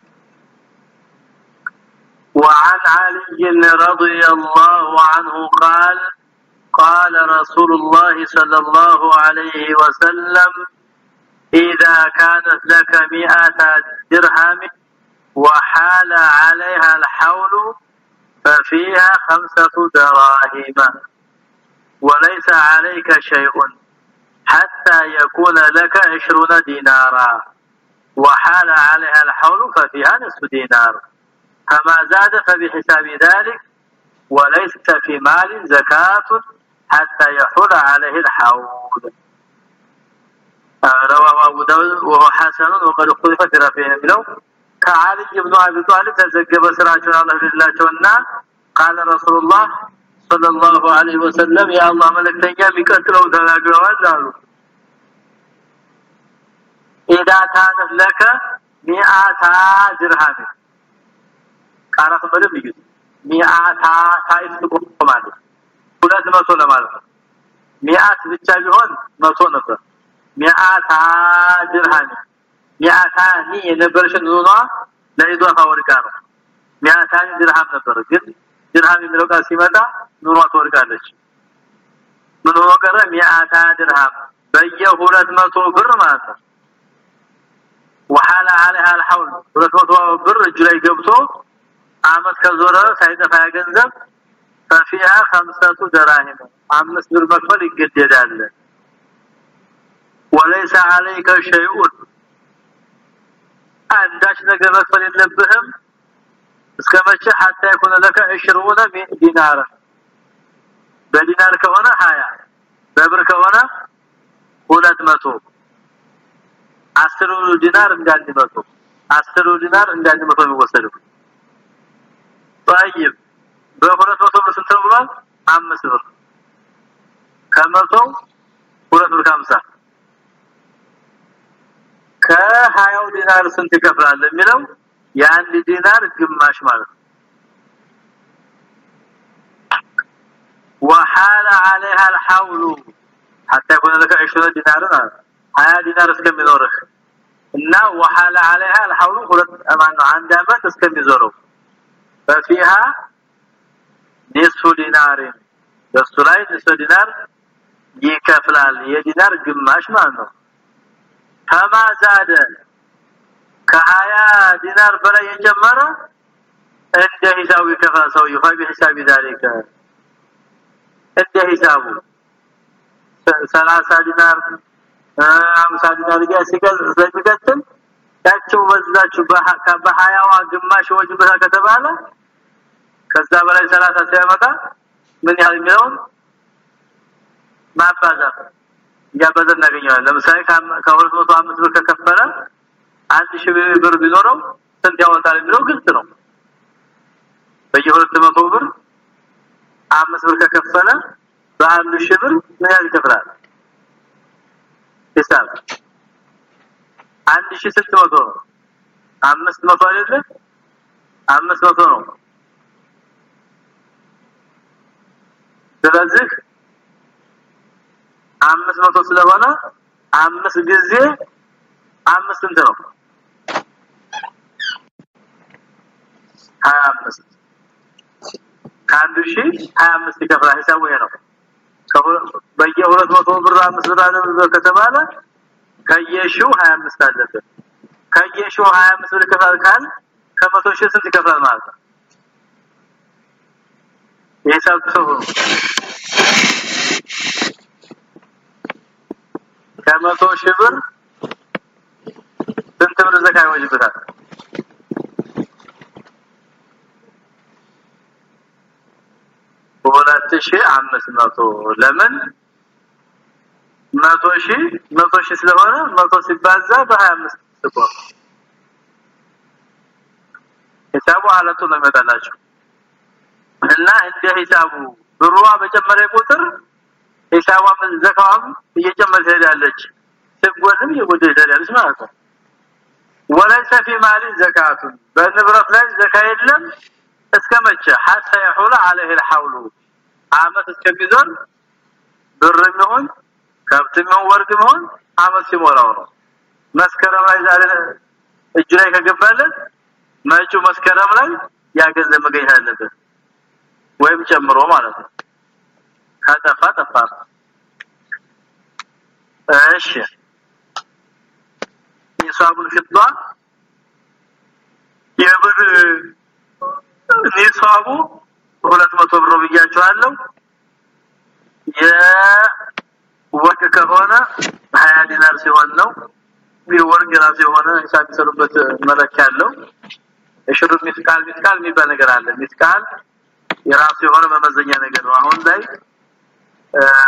وعن علي رضي الله عنه قال قال رسول الله صلى الله عليه وسلم إذا كانت لك مئة درهم وحال عليها الحول ففيها خمسة دراهم. وليس عليك شيء حتى يكون لك عشرون دينارا. وحال عليها الحول ففيها نصف دينار. فما زاد فبحساب ذلك وليس في مال زكاة حتى يحول عليه الحول. رواه أبو داود وهو حسن وقد اختلف في رفعه منه. ከአልጅ ኢብኑ አቢ ጣሊብ ተዘገበ ስራቸውን አላህ ይላቸውና قال رسول الله صلى الله عليه መልእክተኛ የሚቀጥለው ተናግረዋል አሉ። اذا كانت لك 100 درهم قال خبرም ይዩ 100 ታይስ ቆማለ 200 ለማለት ነው። 100 ብቻ ቢሆን 100 ነበር። 100 درهم ሚአታኒ የነበረችን ኑኗ ለኢዷፋ ወርቃ ነው ሚያታን ድርሃም ነበር ግን ድርሃም የሚለው ቃል ሲመጣ ኑሯ ትወርቃለች ምን ሆኖ ቀረ ሚያታ ድርሃም በየ200 ብር ማለት ነው وحال عليها الحول 200 ብር እጅ ላይ ገብቶ አመት ከዞረ ሳይጠፋ ገንዘብ ففيها خمسة دراهم አምስት ብር መክፈል ይገደዳል وليس عليك شيء አንዳች ነገር መክፈል የለብህም እስከመቼ حتى يكون لك 20 ዲናር በዲናር ከሆነ 20 በብር ከሆነ 200 አስሩ ዲናር እንዳንድ መቶ አስሩ ዲናር እንዳንድ መቶ የሚወሰደው طيب በሁለት መቶ ብር ስንት ብሏል አምስት ብር ከመቶ ሁለት ብር ከሀምሳ ከሀያው ዲናር ስንት ይከፍላል የሚለው የአንድ ዲናር ግማሽ ማለት ነው وحال عليها الحول حتى يكون لك 20 دينار ሀያ ዲናር እስከሚኖርህ እና وحال عليها الحول ሁለት ማነው አንድ አመት እስከሚዞረው ففيها نصف دينار በሱ ላይ ንስፈ ዲናር ይከፍላል የዲናር ግማሽ ማለት ነው فما زاد ከሀያ ዲናር በላይ የጨመረ እንደ ሂሳቡ ይከፍላል ሰውየው فبحساب ذلك እንደ ሂሳቡ 30 ዲናር 50 ዲናር ያሲቀል ስለሚቀጥል ያቸው በዛችሁ በሀያዋ ግማሽ ወጅበታ ከተባለ ከዛ በላይ 30 ሲያመጣ ምን ያህል የሚለውን ማባዛት ያባዛት እናገኘዋለን። ለምሳሌ ከ205 ብር ከከፈለ አንድ ሺህ ብር ቢኖረው ስንት ያወጣል የሚለው ግልጽ ነው። በየ200 ብር አምስት ብር ከከፈለ በአንድ ሺህ ብር ምን ያህል ይከፍላል? ሂሳብ አንድ ሺህ ስንት መቶ ነው። አምስት መቶ አይደለ? አምስት መቶ ነው። ስለዚህ አምስት መቶ ስለሆነ አምስት ጊዜ አምስት ስንት ነው። 25 ከአንዱ ሺህ 25 ይከፍላል። ሂሳቡ ይሄ ነው። በየ200 ብር 5 ብር ከተባለ ከየሺው 25 አለበት። ከየሺው 25 ብር ከፋል ካል ከመቶ ሺህ ስንት ይከፍላል ማለት ነው? የሂሳብ ሰው ከመቶ ሺህ ብር ስንት ብር ዘካ ይወጅበታል ሁለት ሺህ አምስት መቶ። ለምን? መቶ ሺህ መቶ ሺህ ስለሆነ መቶ ሲባዛ በ25 ስቆር ሂሳቡ አለቱ ነው የሚመጣላችሁ። እና እንደ ሂሳቡ ብሯ በጨመረ ቁጥር ሂሳቧ ዘካዋም እየጨመረ ትሄዳለች ስጎልም እየጎደለ ትሄዳለች ማለት ነው ወለይሰ في مال زكاه በንብረት ላይ ዘካ የለም እስከመቼ حتى يحول عليه الحول አመት እስከሚዞር ብርም ይሁን ከብትም ይሁን ወርቅም ይሁን አመት ሲሞላው ነው መስከረም ላይ ዛሬ እጁ ላይ ከገባለት መጪው መስከረም ላይ ያ ገንዘብ መገኘት አለበት ወይም ጨምሮ ማለት ነው ከጠፋ ጠፋ። እሺ። የሷቡል ፍዷ የብር ኒሳቡ 200 ብር ብያቸዋለሁ። የወርቅ ከሆነ 20 ዲናር ሲሆን ነው። የወርቅ የራሱ የሆነ ሂሳብ የሚሰሩበት መለኪያ አለው። እሽሩ ሚስቃል ሚስቃል የሚባል ነገር አለ። ሚስቃል የራሱ የሆነ መመዘኛ ነገር ነው። አሁን ላይ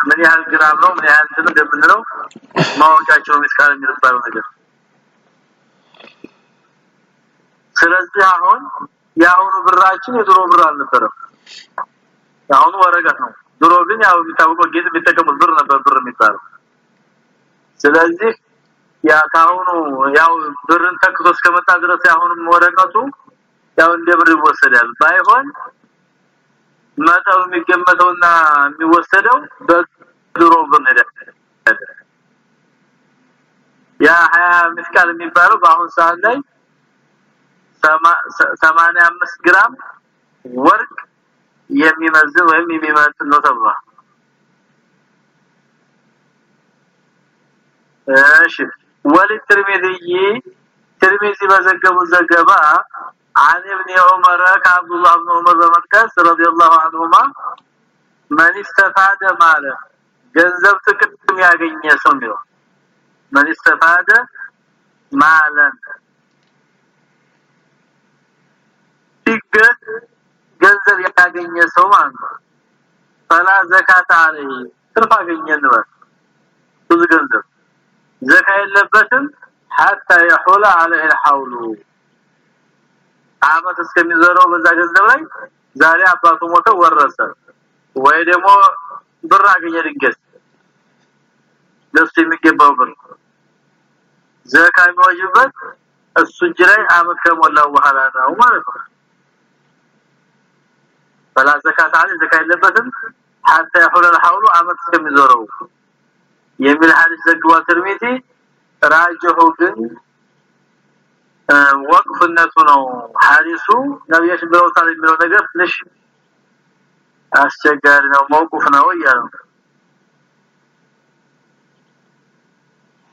ምን ያህል ግራም ነው? ምን ያህል እንትን እንደምንለው ማወቂያቸው ሚስቃል የሚባለው ነገር። ስለዚህ አሁን የአሁኑ ብራችን የድሮ ብር አልነበረም። አሁን ወረቀት ነው። ድሮ ግን ያው የሚታወቀው ጌጥ የሚጠቀሙት ብር ነበር ብር የሚባለው። ስለዚህ ያ ካሁኑ ያው ብርን ተክቶ እስከመጣ ድረስ ያሁንም ወረቀቱ ያው እንደ ብር ይወሰዳል። ባይሆን መጠኑ የሚገመተውና የሚወሰደው በድሮ ብር ነው ያ 20 ምስቃል የሚባለው በአሁን ሰዓት ላይ 80 85 ግራም ወርቅ የሚመዝን ወይም የሚመጥን ነው ተብሏል። እሺ ወለትርሚዚ ትርሚዚ በዘገቡት ዘገባ عن ابن عمر كعبد الله بن عمر بمكة رضي الله عنهما من استفاد مالا ገንዘብ ጥቅም ያገኘ ሰው ነው من استفاد مالا ሲገድ ገንዘብ ያገኘ ሰው ማለት ነው ፈላ ዘካት አለይ ትርፍ አገኘ ነው ብዙ ገንዘብ ዘካ የለበትም حتى يحول عليه الحول አመት እስከሚዘረው በዛ ገንዘብ ላይ ዛሬ አባቱ ሞተ ወረሰ ወይ ደግሞ ብር አገኘ ድንገት ለሱ የሚገባው ብር ዘካ የሚወጅበት እሱ እጅ ላይ አመት ከሞላው በኋላ ነው ማለት ነው فلا زكاه عليه زكاه የለበትም حتى يحول الحول አመት እስከሚዞረው የሚል ሐዲስ ዘግቧል ትርሚዚ ራጅሁ ግን ወቅፍነቱ ነው ሐዲሱ። ነብያችን ብለውታል የሚለው ነገር ትንሽ አስቸጋሪ ነው መውቁፍ ነው እያለ ነው።